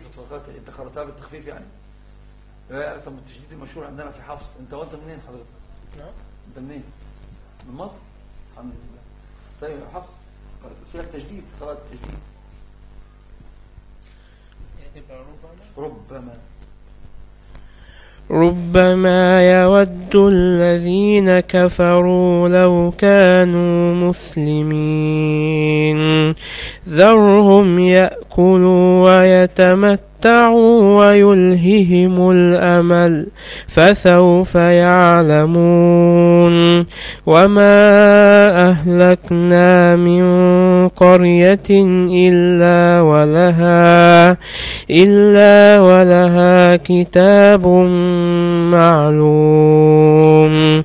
قراءة تخفيف وقراءة انت قرأتها بالتخفيف يعني أصلا التشديد المشهور عندنا في حفص. انت وانت منين حضرتك؟ انت منين؟ من مصر؟ الحمد لله. طيب حفص فيها التجديد قراءة التجديد ربما. ربما يود الذين كفروا لو كانوا مسلمين. ذرهم يأكلوا ويتمتعوا ويلههم الأمل فسوف يعلمون. وما أهلكنا من قرية إلا ولها إلا ولها كتاب معلوم.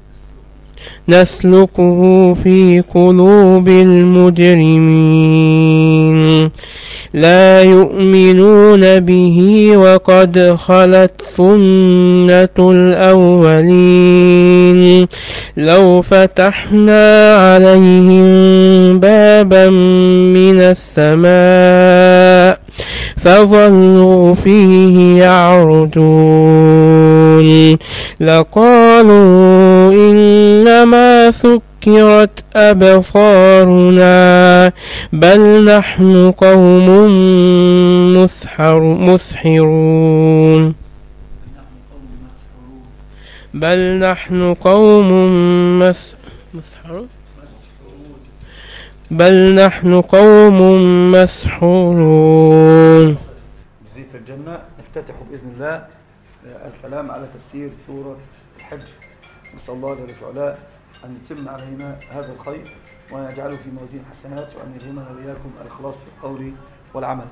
نسلكه في قلوب المجرمين. لا يؤمنون به وقد خلت سنة الأولين. لو فتحنا عليهم بابا من السماء فظلوا فيه يعرجون. لقالوا إنما سكرت أبصارنا بل نحن قوم مسحر مسحرون. بل نحن قوم مس مسحر بل نحن قوم مسحورون. جزية الجنة نفتتح بإذن الله. الكلام على تفسير سورة الحج. نسأل الله جل وعلا أن يتم علينا هذا الخير وأن يجعله في موازين حسنات وأن يلهمنا وإياكم الإخلاص في القول والعمل.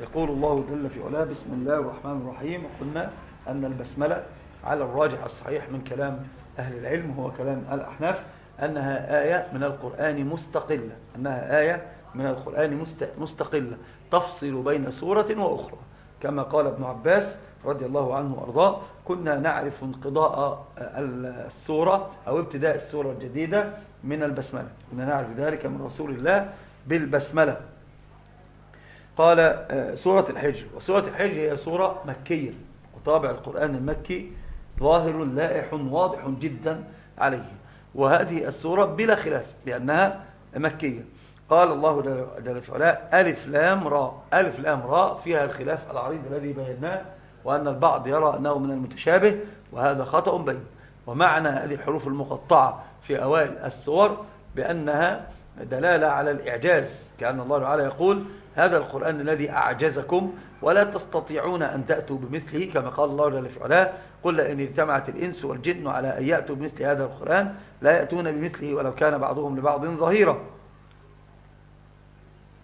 يقول الله جل في علاه بسم الله الرحمن الرحيم. وقلنا أن البسملة على الراجح الصحيح من كلام أهل العلم هو كلام الأحناف أنها آية من القرآن مستقلة. أنها آية من القرآن مستقلة. تفصل بين سورة وأخرى. كما قال ابن عباس رضي الله عنه وأرضاه كنا نعرف انقضاء السورة أو ابتداء السورة الجديدة من البسملة. كنا نعرف ذلك من رسول الله بالبسملة. قال سورة الحج وسورة الحج هي سورة مكية. وطابع القرآن المكي ظاهر لائح واضح جدا عليه. وهذه السورة بلا خلاف لأنها مكية. قال الله جل وعلا ألف لام راء ألف لام راء فيها الخلاف العريض الذي بيناه وأن البعض يرى أنه من المتشابه وهذا خطأ بين. ومعنى هذه الحروف المقطعة في أوائل السور بأنها دلالة على الإعجاز كأن الله تعالى يقول هذا القرآن الذي أعجزكم ولا تستطيعون أن تأتوا بمثله كما قال الله جل وعلا قل إن اجتمعت الإنس والجن على أن يأتوا بمثل هذا القرآن لا يأتون بمثله ولو كان بعضهم لبعض ظهيرا.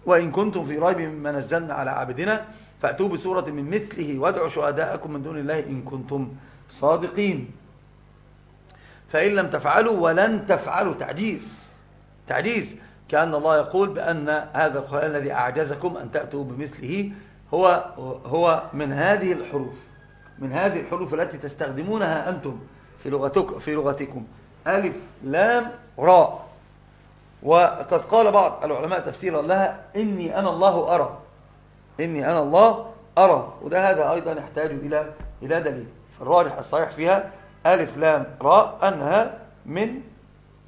وإن كنتم في ريب مما نزلنا على عبدنا فأتوا بسورة من مثله وادعوا شهداءكم من دون الله إن كنتم صادقين. فإن لم تفعلوا ولن تفعلوا. تعجيز تعجيز. كأن الله يقول بأن هذا القرآن الذي أعجزكم أن تأتوا بمثله هو, هو من هذه الحروف من هذه الحروف التي تستخدمونها أنتم في, لغتك في لغتكم. ألف لام راء. وقد قال بعض العلماء تفسيرا لها إني أنا الله أرى. إني أنا الله أرى. وده هذا أيضا يحتاج إلى إلى دليل. فالراجح الصحيح فيها ألف لام راء أنها من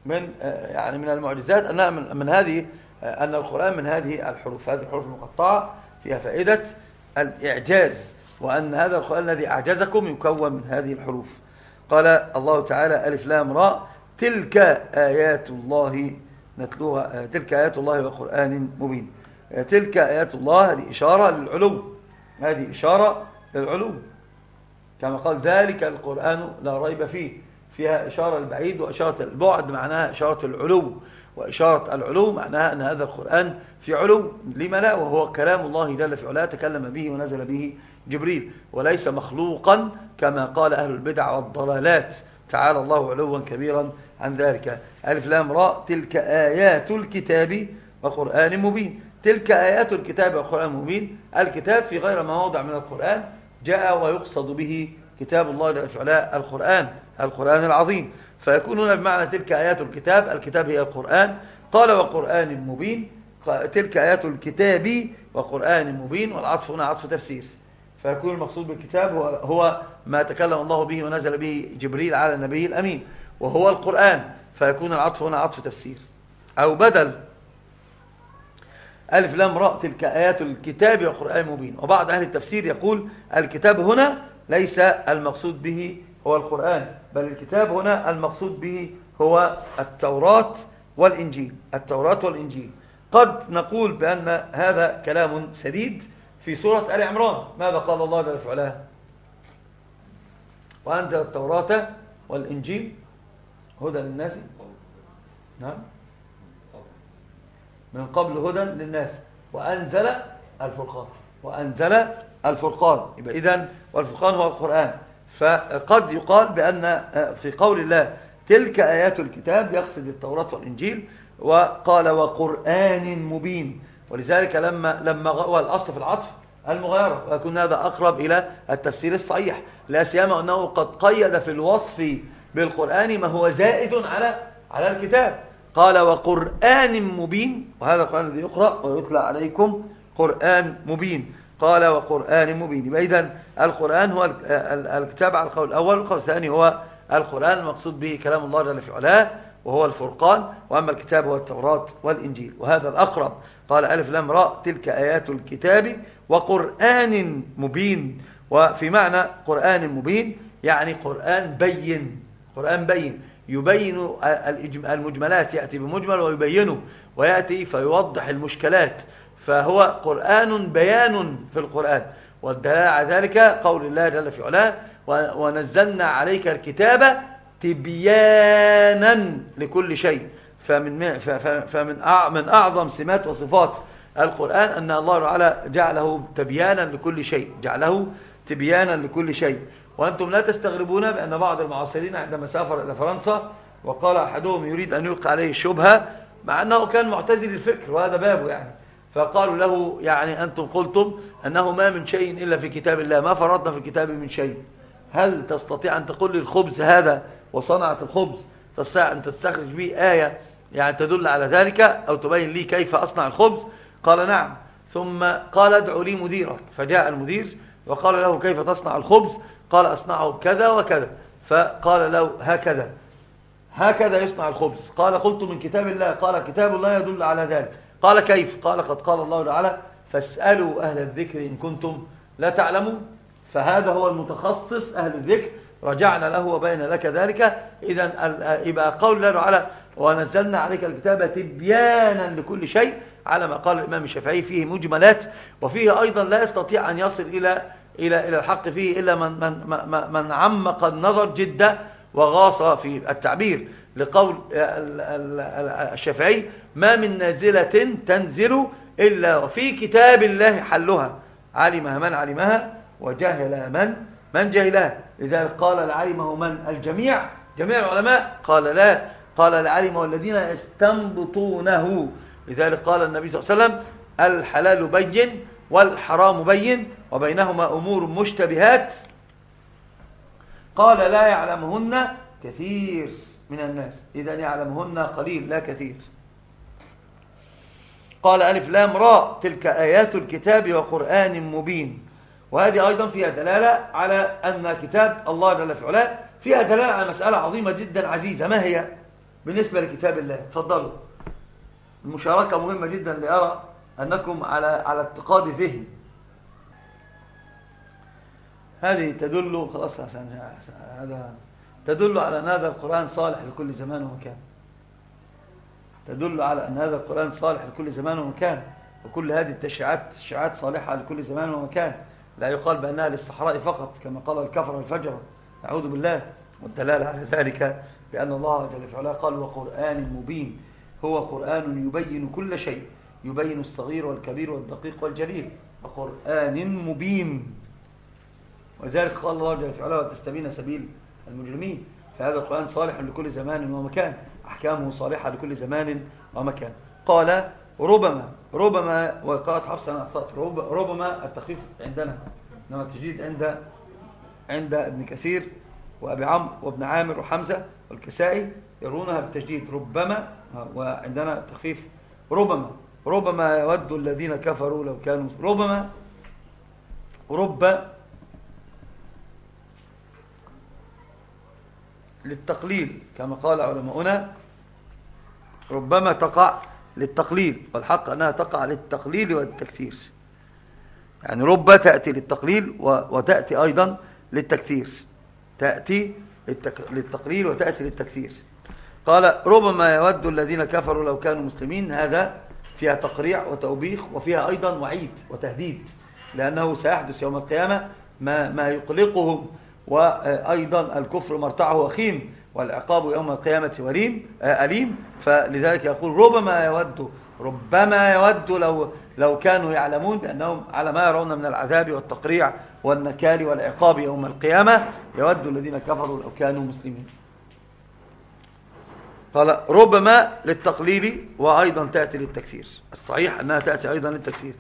من يعني من المعجزات أنها من, من هذه أن القرآن من هذه الحروف. هذه الحروف المقطعة فيها فائدة الإعجاز وأن هذا القرآن الذي أعجزكم يكون من هذه الحروف. قال الله تعالى ألف لام راء تلك آيات الله نتلوها تلك آيات الله وقرآن مبين. تلك آيات الله هذه إشارة للعلو. هذه إشارة للعلو. كما قال ذلك القرآن لا ريب فيه. فيها إشارة البعيد وإشارة البعد معناها إشارة العلو. وإشارة العلو معناها أن هذا القرآن في علو. لما لا؟ وهو كلام الله جل في علاه تكلم به ونزل به جبريل. وليس مخلوقا كما قال أهل البدع والضلالات. تعالى الله علوا كبيرا عن ذلك. ألف لام راء تلك آيات الكتاب وقرآن مبين. تلك آيات الكتاب وقرآن مبين الكتاب في غير مواضع من القرآن. جاء ويقصد به كتاب الله علاه القرآن القرآن العظيم. فيكون هنا بمعنى تلك آيات الكتاب الكتاب هي القرآن. قال وقرآن مبين. تلك آيات الكتاب وقرآن مبين. والعطف هنا عطف تفسير. فيكون المقصود بالكتاب هو, هو ما تكلم الله به ونزل به جبريل على النبي الأمين وهو القرآن. فيكون العطف هنا عطف تفسير. أو بدل ألف لام راء تلك آيات الكتاب وقرآن مبين وبعض أهل التفسير يقول الكتاب هنا ليس المقصود به هو القرآن بل الكتاب هنا المقصود به هو التوراة والإنجيل. التوراة والإنجيل. قد نقول بأن هذا كلام سديد في سورة آل عمران. ماذا قال الله جل وعلا؟ وأنزل التوراة والإنجيل. هدى للناس. نعم. من قبل هدى للناس. وأنزل الفرقان. وأنزل الفرقان. يبقى إذن والفرقان هو القرآن. فقد يقال بأن في قول الله تلك آيات الكتاب يقصد التوراة والإنجيل وقال وقرآن مبين. ولذلك لما لما هو الأصل في العطف المغايرة. ويكون هذا أقرب إلى التفسير الصحيح. لا سيما أنه قد قيد في الوصف بالقرآن ما هو زائد على على الكتاب. قال وقرآن مبين وهذا القرآن الذي يقرأ ويتلى عليكم قرآن مبين. قال وقرآن مبين. إذا القرآن هو الكتاب على القول الأول والقول الثاني هو القرآن المقصود به كلام الله جل في علاه وهو الفرقان. وأما الكتاب هو التوراة والإنجيل. وهذا الأقرب. قال ألف لام راء تلك آيات الكتاب. وقرآن مبين. وفي معنى قرآن مبين يعني قرآن بين. قرآن بين. يبين المجملات يأتي بمجمل ويبينه ويأتي فيوضح المشكلات. فهو قرآن بيان في القرآن. والدلاء على ذلك قول الله جل في علاه ونزلنا عليك الكتاب تبيانا لكل شيء فمن فمن من أعظم سمات وصفات القرآن أن الله تعالى جعله تبيانا لكل شيء. جعله تبيانا لكل شيء. وأنتم لا تستغربون بأن بعض المعاصرين عندما سافر إلى فرنسا وقال أحدهم يريد أن يلقى عليه الشبهة مع أنه كان معتزل الفكر وهذا بابه يعني. فقالوا له يعني أنتم قلتم أنه ما من شيء إلا في كتاب الله ما فرضنا في الكتاب من شيء. هل تستطيع أن تقول لي الخبز هذا وصنعة الخبز تستطيع أن تستخرج به آية يعني تدل على ذلك أو تبين لي كيف أصنع الخبز؟ قال نعم. ثم قال ادعوا لي مديرك. فجاء المدير وقال له كيف تصنع الخبز؟ قال أصنعه بكذا وكذا. فقال له هكذا. هكذا يصنع الخبز. قال قلت من كتاب الله. قال كتاب الله يدل على ذلك. قال كيف؟ قال قد قال الله تعالى فاسألوا أهل الذكر إن كنتم لا تعلمون. فهذا هو المتخصص أهل الذكر. رجعنا له وبين لك ذلك. إذا يبقى قول الله تعالى ونزلنا عليك الكتاب تبيانا لكل شيء. على ما قال الإمام الشافعي فيه مجملات وفيه أيضا لا يستطيع أن يصل إلى إلى إلى الحق فيه إلا من من من, عمق النظر جدا وغاص في التعبير لقول الشافعي ما من نازلة تنزل إلا وفي كتاب الله حلها. علمها من علمها وجهل من من جهلها لذلك قال لعلمه من؟ الجميع. جميع العلماء. قال لا. قال لعلمه الذين يستنبطونه. لذلك قال النبي صلى الله عليه وسلم الحلال بين والحرام بين وبينهما أمور مشتبهات. قال لا يعلمهن كثير من الناس. إذا يعلمهن قليل لا كثير. قال ألف لام راء تلك آيات الكتاب وقرآن مبين. وهذه أيضا فيها دلالة على أن كتاب الله جل في علاه فيها دلالة على مسألة عظيمة جدا عزيزة. ما هي؟ بالنسبة لكتاب الله. تفضلوا. المشاركة مهمة جدا لأرى. أنكم على على اتقاد ذهن. هذه تدل خلاص هذا تدل على أن هذا القرآن صالح لكل زمان ومكان. تدل على أن هذا القرآن صالح لكل زمان ومكان. وكل هذه التشريعات تشريعات صالحة لكل زمان ومكان. لا يقال بأنها للصحراء فقط كما قال الكفر الفجر أعوذ بالله. والدلالة على ذلك بأن الله جل وعلا قال وقرآن مبين. هو قرآن يبين كل شيء. يبين الصغير والكبير والدقيق والجليل. وقرآن مبين. وذلك قال الله جل وعلا وتستبين سبيل المجرمين. فهذا القرآن صالح لكل زمان ومكان أحكامه صالحة لكل زمان ومكان قال ربما ربما وقالت حفصة أنا أخطأت. ربما التخفيف عندنا. إنما التجديد عند عند ابن كثير وأبي عمرو وابن عامر وحمزة والكسائي يرونها بالتجديد. ربما وعندنا التخفيف ربما. ربما يود الذين كفروا لو كانوا ربما رب للتقليل كما قال علماؤنا ربما تقع للتقليل والحق أنها تقع للتقليل والتكثير يعني رب تأتي للتقليل وتأتي أيضا للتكثير تأتي للتقليل وتأتي للتكثير قال ربما يود الذين كفروا لو كانوا مسلمين هذا فيها تقريع وتوبيخ وفيها أيضا وعيد وتهديد لأنه سيحدث يوم القيامة ما, ما يقلقهم. وأيضا الكفر مرتعه وخيم والعقاب يوم القيامة وليم آه، أليم. فلذلك يقول ربما يود ربما يود لو لو كانوا يعلمون بأنهم على ما يرون من العذاب والتقريع والنكال والعقاب يوم القيامة يود الذين كفروا لو كانوا مسلمين. قال ربما للتقليل وأيضا تأتي للتكثير الصحيح أنها تأتي أيضا للتكثير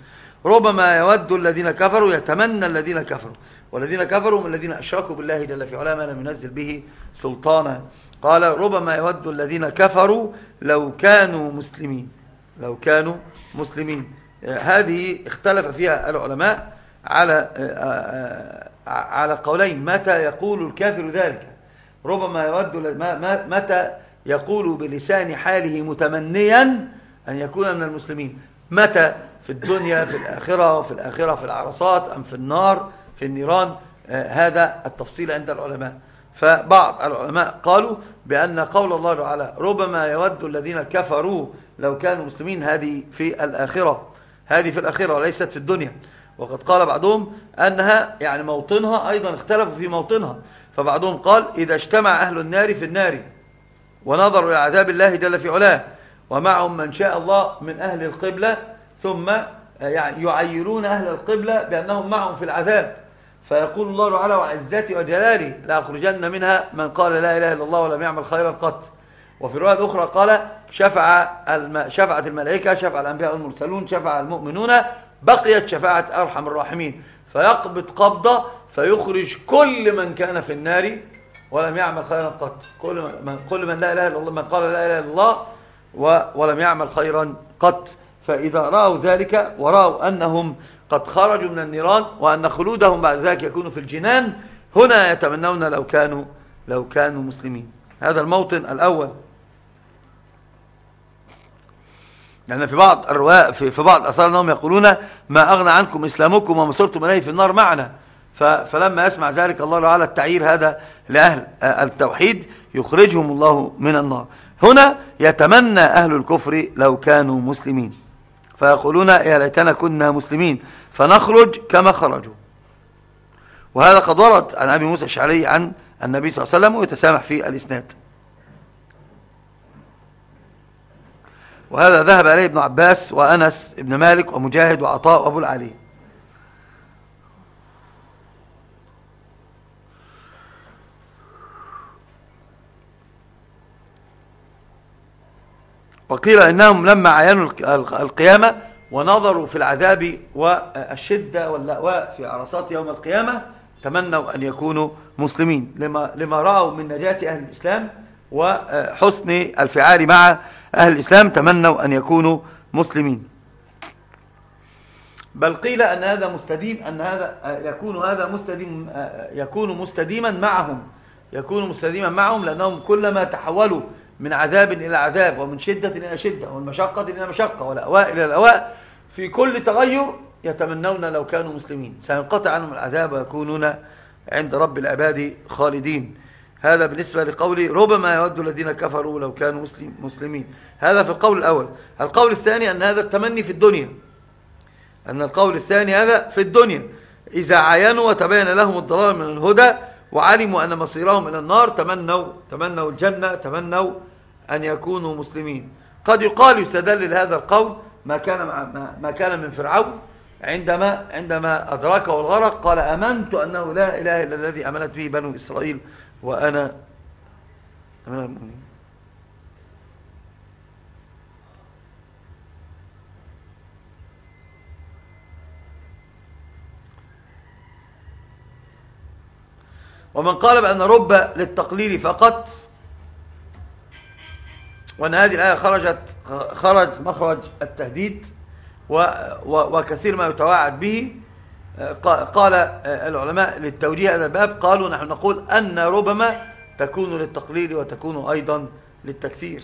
ربما يود الذين كفروا يتمنى الذين كفروا. والذين كفروا من الذين أشركوا بالله جل في علاه ما لم ينزل به سلطانا. قال ربما يود الذين كفروا لو كانوا مسلمين. لو كانوا مسلمين. هذه اختلف فيها العلماء على على قولين. متى يقول الكافر ذلك؟ ربما يود متى يقول بلسان حاله متمنيا أن يكون من المسلمين. متى؟ في الدنيا في الآخرة في الآخرة في العرصات أم في النار في النيران. آه، هذا التفصيل عند العلماء. فبعض العلماء قالوا بأن قول الله تعالى ربما يود الذين كفروا لو كانوا مسلمين هذه في الآخرة. هذه في الآخرة وليست في الدنيا. وقد قال بعضهم أنها يعني موطنها أيضا اختلفوا في موطنها. فبعضهم قال إذا اجتمع أهل النار في النار. ونظروا إلى عذاب الله جل في علاه. ومعهم من شاء الله من أهل القبلة ثم يعني يعيرون أهل القبلة بأنهم معهم في العذاب. فيقول الله تعالى وعزتي وجلالي لأخرجن منها من قال لا إله إلا الله ولم يعمل خيرا قط وفي رواية أخرى قال شفع الم... شفعت الملائكة شفع الأنبياء والمرسلون شفع المؤمنون بقيت شفاعة أرحم الراحمين. فيقبض قبضة فيخرج كل من كان في النار ولم يعمل خيرا قط. كل من, كل من لا إله إلا الله من قال لا إله إلا الله ولم يعمل خيرا قط. فإذا رأوا ذلك ورأوا أنهم قد خرجوا من النيران وأن خلودهم بعد ذلك يكون في الجنان هنا يتمنون لو كانوا لو كانوا مسلمين. هذا الموطن الأول. يعني في بعض الرواء في, في بعض أثار أنهم يقولون ما أغنى عنكم إسلامكم وما صرتم إليه في النار معنا. فلما يسمع ذلك الله تعالى التعيير هذا لأهل التوحيد يخرجهم الله من النار. هنا يتمنى أهل الكفر لو كانوا مسلمين. فيقولون يا ليتنا كنا مسلمين فنخرج كما خرجوا. وهذا قد ورد عن أبي موسى الشعري عن النبي صلى الله عليه وسلم ويتسامح في الإسناد. وهذا ذهب عليه ابن عباس وأنس ابن مالك ومجاهد وعطاء وأبو العلي. وقيل إنهم لما عينوا القيامة ونظروا في العذاب والشدة واللأواء في عرصات يوم القيامة تمنوا أن يكونوا مسلمين. لما, لما رأوا من نجاة أهل الإسلام وحسن الفعال مع أهل الإسلام تمنوا أن يكونوا مسلمين. بل قيل أن هذا مستديم أن هذا يكون هذا مستديم يكون مستديما معهم. يكون مستديما معهم لأنهم كلما تحولوا من عذاب إلى عذاب ومن شدة إلى شدة ومن مشقة إلى مشقة والأواء إلى الأواء في كل تغير يتمنون لو كانوا مسلمين. سينقطع عنهم العذاب ويكونون عند رب العباد خالدين. هذا بالنسبة لقولي ربما يود الذين كفروا لو كانوا مسلم مسلمين. هذا في القول الأول. القول الثاني أن هذا التمني في الدنيا. أن القول الثاني هذا في الدنيا. إذا عاينوا وتبين لهم الضلال من الهدى وعلموا أن مصيرهم إلى النار تمنوا تمنوا الجنة تمنوا أن يكونوا مسلمين. قد يقال يستدل لهذا القول ما كان ما كان من فرعون عندما عندما أدركه الغرق قال أمنت أنه لا إله إلا الذي أمنت به بنو إسرائيل وأنا من المؤمنين. ومن قال بأن رب للتقليل فقط وأن هذه الآية خرجت خرج مخرج التهديد وكثير ما يتواعد به. قال العلماء للتوجيه هذا الباب قالوا نحن نقول أن ربما تكون للتقليل وتكون أيضا للتكثير.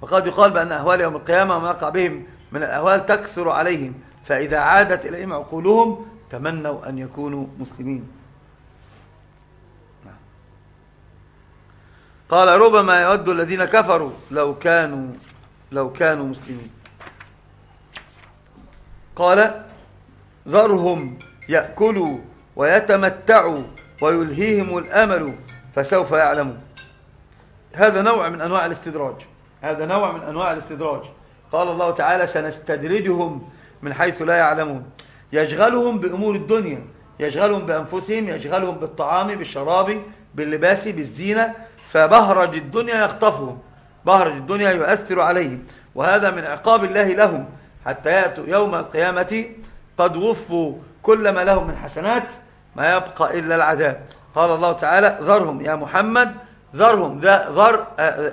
وقد يقال بأن أهوال يوم القيامة ما يقع بهم من الأهوال تكثر عليهم فإذا عادت إليهم عقولهم تمنوا أن يكونوا مسلمين. قال ربما يود الذين كفروا. لو كانوا لو كانوا مسلمين. قال ذرهم يأكلوا ويتمتعوا ويلهيهم الأمل فسوف يعلمون. هذا نوع من أنواع الاستدراج. هذا نوع من أنواع الاستدراج. قال الله تعالى سنستدرجهم من حيث لا يعلمون. يشغلهم بأمور الدنيا يشغلهم بأنفسهم يشغلهم بالطعام بالشراب باللباس بالزينة فبهرج الدنيا يخطفهم بهرج الدنيا يؤثر عليهم وهذا من عقاب الله لهم حتى يأتوا يوم القيامة قد وفوا كل ما لهم من حسنات ما يبقى إلا العذاب. قال الله تعالى ذرهم يا محمد ذرهم ذر,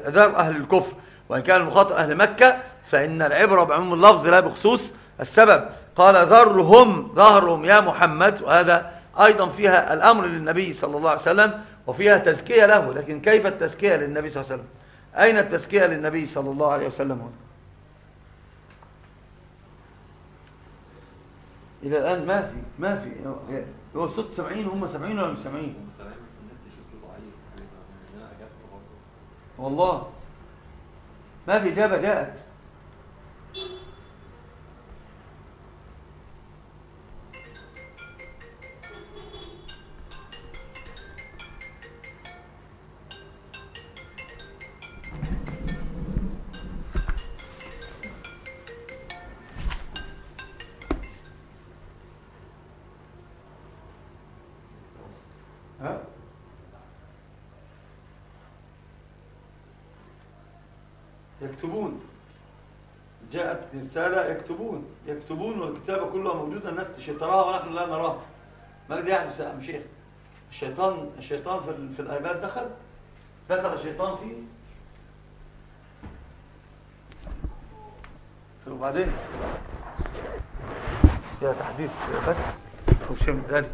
ذر أهل الكفر وإن كان المخاطب أهل مكة فإن العبرة بعموم اللفظ لا بخصوص السبب. قال ذرهم ظهرهم يا محمد وهذا أيضا فيها الأمر للنبي صلى الله عليه وسلم وفيها تزكية له لكن كيف التزكية للنبي صلى الله عليه وسلم؟ أين التزكية للنبي صلى الله عليه وسلم؟ هنا إلى الآن ما في ما في. هو الصوت سبعين هم سبعين ولا مش سبعين؟ والله. ما في إجابة جاءت. يكتبون. جاءت رسالة يكتبون. يكتبون والكتابة كلها موجودة الناس تشتراها ونحن لا نراها. ما الذي يحدث يا أم شيخ؟ الشيطان الشيطان في, في الآيباد دخل. دخل الشيطان فيه وبعدين يا تحديث بس. شوف شيء من ذلك.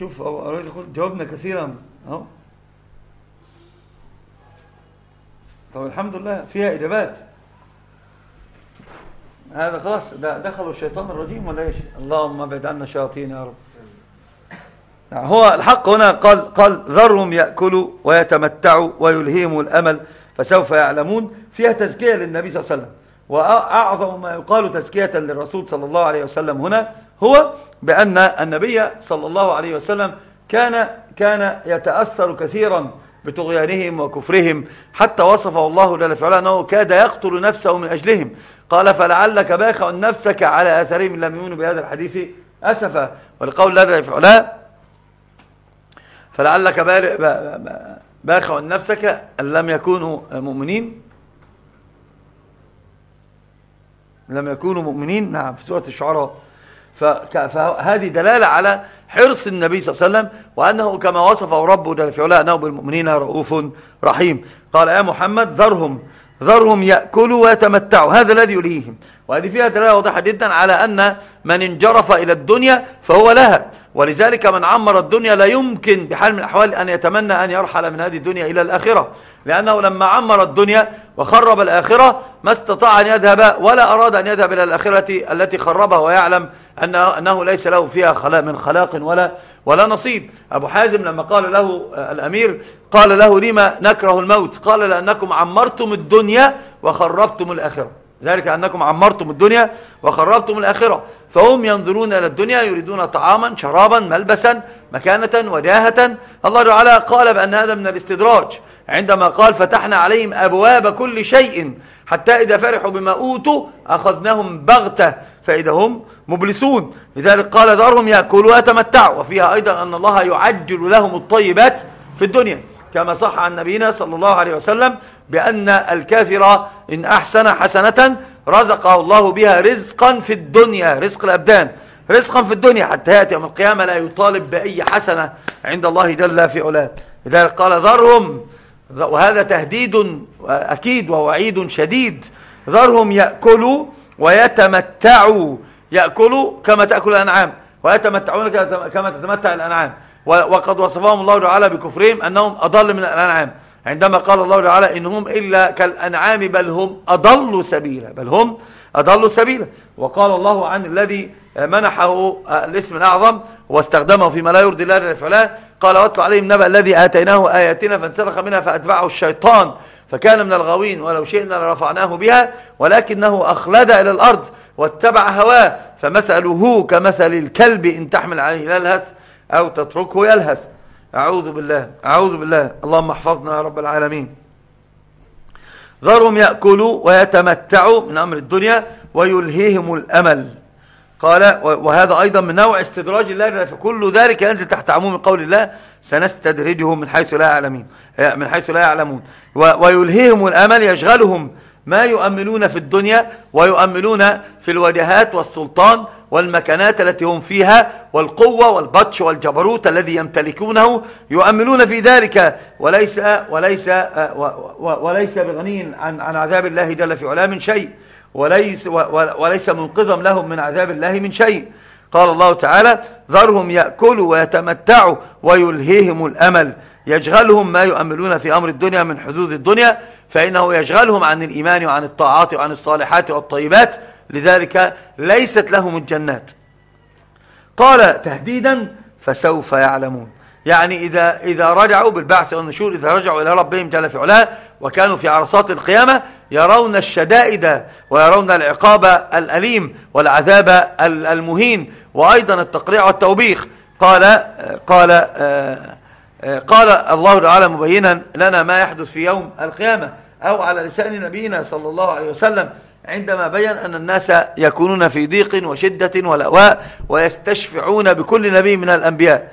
شوف اهو جاوبنا كثيرا أهو. طب الحمد لله فيها إجابات. هذا خلاص ده دخلوا الشيطان الرجيم ولا إيش؟ اللهم ابعد عنا الشياطين يا رب. هو الحق هنا قال قال ذرهم يأكلوا ويتمتعوا ويلهيهم الأمل فسوف يعلمون. فيها تزكية للنبي صلى الله عليه وسلم. وأعظم ما يقال تزكية للرسول صلى الله عليه وسلم هنا هو بأن النبي صلى الله عليه وسلم كان كان يتأثر كثيرا بطغيانهم وكفرهم حتى وصفه الله جل في أنه كاد يقتل نفسه من أجلهم. قال فلعلك باخع نفسك على آثارهم. لم يؤمنوا بهذا الحديث أسفا. ولقول جل في فلعلك باخع نفسك أن لم يكونوا مؤمنين. لم يكونوا مؤمنين. نعم في سورة الشعراء. فهذه دلالة على حرص النبي صلى الله عليه وسلم وأنه كما وصفه ربه جل في علاه أنه بالمؤمنين رؤوف رحيم. قال يا محمد ذرهم ذرهم يأكلوا ويتمتعوا. هذا الذي يلهيهم. وهذه فيها دلالة واضحة جدا على أن من انجرف إلى الدنيا فهو لها. ولذلك من عمر الدنيا لا يمكن بحال من الأحوال أن يتمنى أن يرحل من هذه الدنيا إلى الآخرة. لأنه لما عمر الدنيا وخرب الآخرة ما استطاع أن يذهب ولا أراد أن يذهب إلى الآخرة التي خربها ويعلم أنه, ليس له فيها خلاق من خلاق ولا ولا نصيب. أبو حازم لما قال له الأمير قال له لما نكره الموت؟ قال لأنكم عمرتم الدنيا وخربتم الآخرة. ذلك أنكم عمرتم الدنيا وخربتم الآخرة. فهم ينظرون إلى الدنيا يريدون طعاما شرابا ملبسا مكانة وجاهة الله تعالى قال بأن هذا من الاستدراج. عندما قال فتحنا عليهم أبواب كل شيء حتى إذا فرحوا بما أوتوا أخذناهم بغتة فإذا هم مبلسون. لذلك قال ذرهم يأكلوا ويتمتعوا وفيها أيضا أن الله يعجل لهم الطيبات في الدنيا. كما صح عن نبينا صلى الله عليه وسلم بأن الكافر إن أحسن حسنة رزقه الله بها رزقا في الدنيا رزق الأبدان رزقا في الدنيا. حتى يأتي يوم القيامة لا يطالب بأي حسنة عند الله جل في علاه. لذلك قال ذرهم وهذا تهديد أكيد ووعيد شديد. ذرهم يأكلوا ويتمتعوا. يأكلوا كما تأكل الأنعام. ويتمتعون كما تتمتع الأنعام. وقد وصفهم الله تعالى بكفرهم أنهم أضل من الأنعام. عندما قال الله تعالى إنهم إلا كالأنعام بل هم أضلوا سبيلا. بل هم أضلوا سبيلا. وقال الله عن الذي منحه الاسم الأعظم واستخدمه فيما لا يرضي الله للفعلاء قال واتل عليهم نبأ الذي آتيناه آياتنا فانسلخ منها فأتبعه الشيطان فكان من الغاوين ولو شئنا لرفعناه بها ولكنه أخلد إلى الأرض واتبع هواه فمثله كمثل الكلب إن تحمل عليه يلهث أو تتركه يلهث. أعوذ بالله أعوذ بالله. اللهم احفظنا يا رب العالمين. ذرهم يأكلوا ويتمتعوا من أمر الدنيا ويلهيهم الأمل. قال وهذا أيضا من نوع استدراج الله فكل ذلك ينزل تحت عموم قول الله سنستدرجهم من حيث لا يعلمون. من حيث لا يعلمون. ويلهيهم الأمل يشغلهم ما يؤملون في الدنيا ويؤملون في الوجهات والسلطان والمكانات التي هم فيها والقوة والبطش والجبروت الذي يمتلكونه. يؤملون في ذلك. وليس وليس وليس بغني عن عن عذاب الله جل في علاه من شيء. وليس وليس منقذا لهم من عذاب الله من شيء. قال الله تعالى ذرهم يأكلوا ويتمتعوا ويلهيهم الأمل. يشغلهم ما يؤملون في أمر الدنيا من حدود الدنيا فإنه يشغلهم عن الإيمان وعن الطاعات وعن الصالحات والطيبات. لذلك ليست لهم الجنات. قال تهديدا فسوف يعلمون. يعني إذا, إذا رجعوا بالبعث والنشور إذا رجعوا إلى ربهم جل في علاه وكانوا في عرصات القيامة يرون الشدائد ويرون العقاب الأليم والعذاب المهين وأيضا التقريع والتوبيخ. قال قال قال الله تعالى مبينا لنا ما يحدث في يوم القيامة أو على لسان نبينا صلى الله عليه وسلم عندما بين أن الناس يكونون في ضيق وشدة ولأواء ويستشفعون بكل نبي من الأنبياء.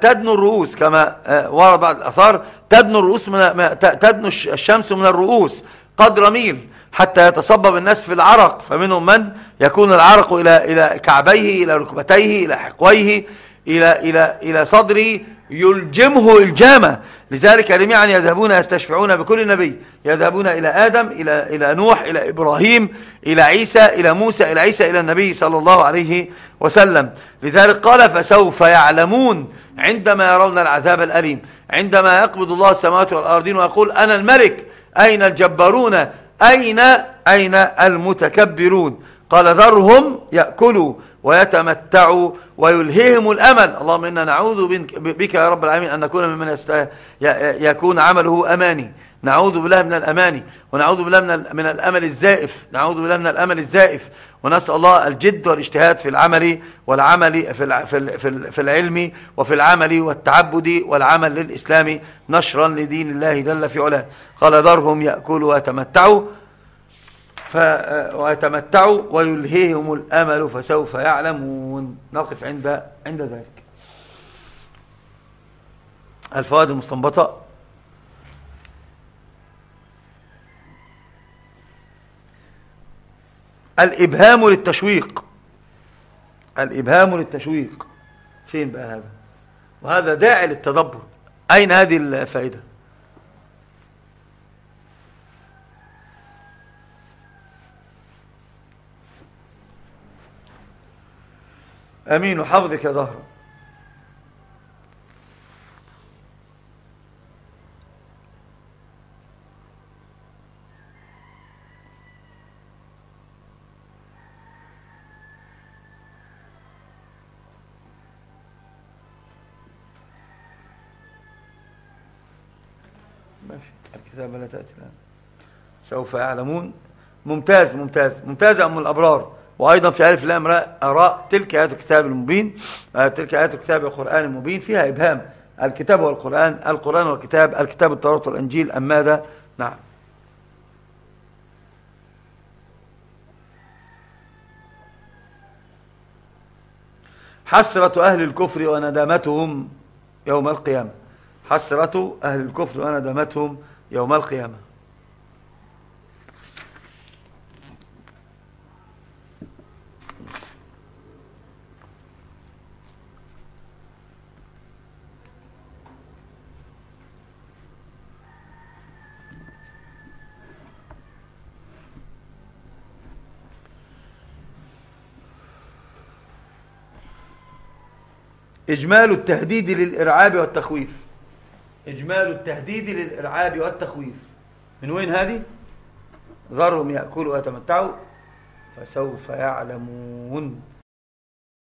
تدنو الرؤوس كما آه، ورد بعض الأثار. تدنو, الرؤوس من تدنو الشمس من الرؤوس. قدر ميل حتى يتصبب الناس في العرق. فمنهم من يكون العرق إلى إلى كعبيه إلى ركبتيه إلى حقويه إلى إلى إلى صدره يلجمه إلجامة. لذلك جميعا يذهبون يستشفعون بكل نبي. يذهبون إلى آدم إلى, إلى نوح إلى إبراهيم إلى عيسى إلى موسى إلى عيسى إلى النبي صلى الله عليه وسلم. لذلك قال فسوف يعلمون عندما يرون العذاب الأليم. عندما يقبض الله السماوات والأرضين ويقول أنا الملك أين الجبارون؟ أين؟ أين المتكبرون؟ قال ذرهم يأكلوا ويتمتعوا ويلهيهم الأمل. اللهم إنا نعوذ بك يا رب العالمين أن نكون ممن يكون عمله أماني. نعوذ بالله من الأماني ونعوذ بالله من من الأمل الزائف نعوذ بالله من الأمل الزائف ونسأل الله الجد والاجتهاد في العمل والعمل في في في العلم وفي العمل والتعبد والعمل للإسلام نشرا لدين الله جل في علاه. قال ذرهم يأكلوا ويتمتعوا ويتمتعوا ويلهيهم الأمل فسوف يعلمون. نقف عند عند ذلك. الفوائد المستنبطة. الإبهام للتشويق. الإبهام للتشويق. فين بقى هذا؟ وهذا داعي للتدبر. أين هذه الفائدة؟ أمين وحفظك يا زهرة ماشي الكتابة لا تأتي الآن سوف يعلمون. ممتاز ممتاز ممتاز أم الأبرار. وأيضا في ألف لام أراء تلك آيات الكتاب المبين. آه، تلك آيات الكتاب القرآن المبين. فيها إبهام. الكتاب والقرآن القرآن والكتاب الكتاب التوراة والإنجيل أم ماذا؟ نعم. حسرة أهل الكفر وندامتهم يوم القيامة. حسرة أهل الكفر وندامتهم يوم القيامة. إجمال التهديد للإرعاب والتخويف. إجمال التهديد للإرعاب والتخويف. من وين هذه؟ ذرهم يأكلوا ويتمتعوا فسوف يعلمون.